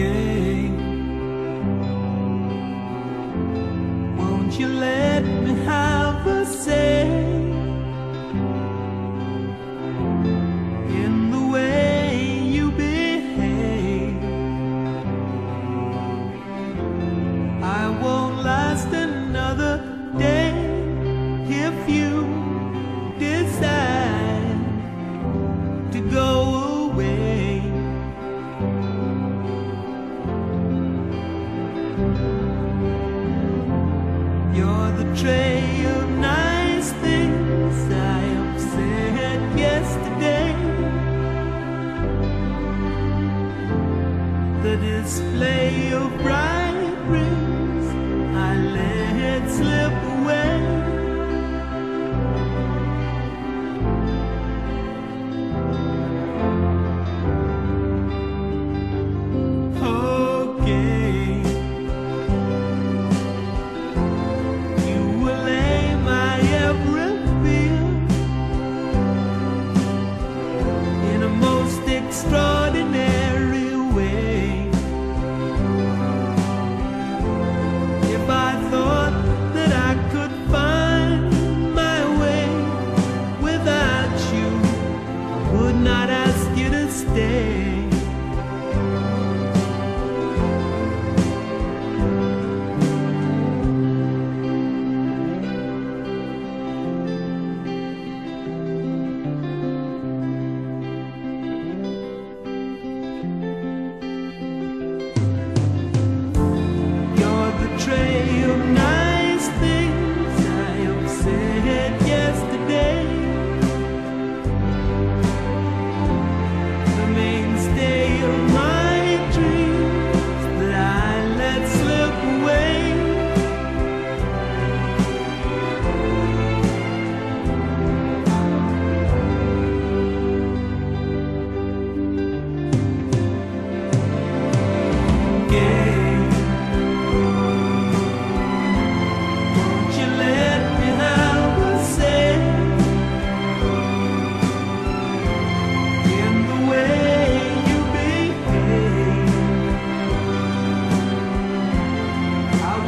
okay. Won't you let me have a say in the way you behave? I won't last another day if you decide to go away. You're the tray of nice things I yesterday. The display of bright i ask you to stay.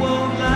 won't lie.